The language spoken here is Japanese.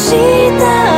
した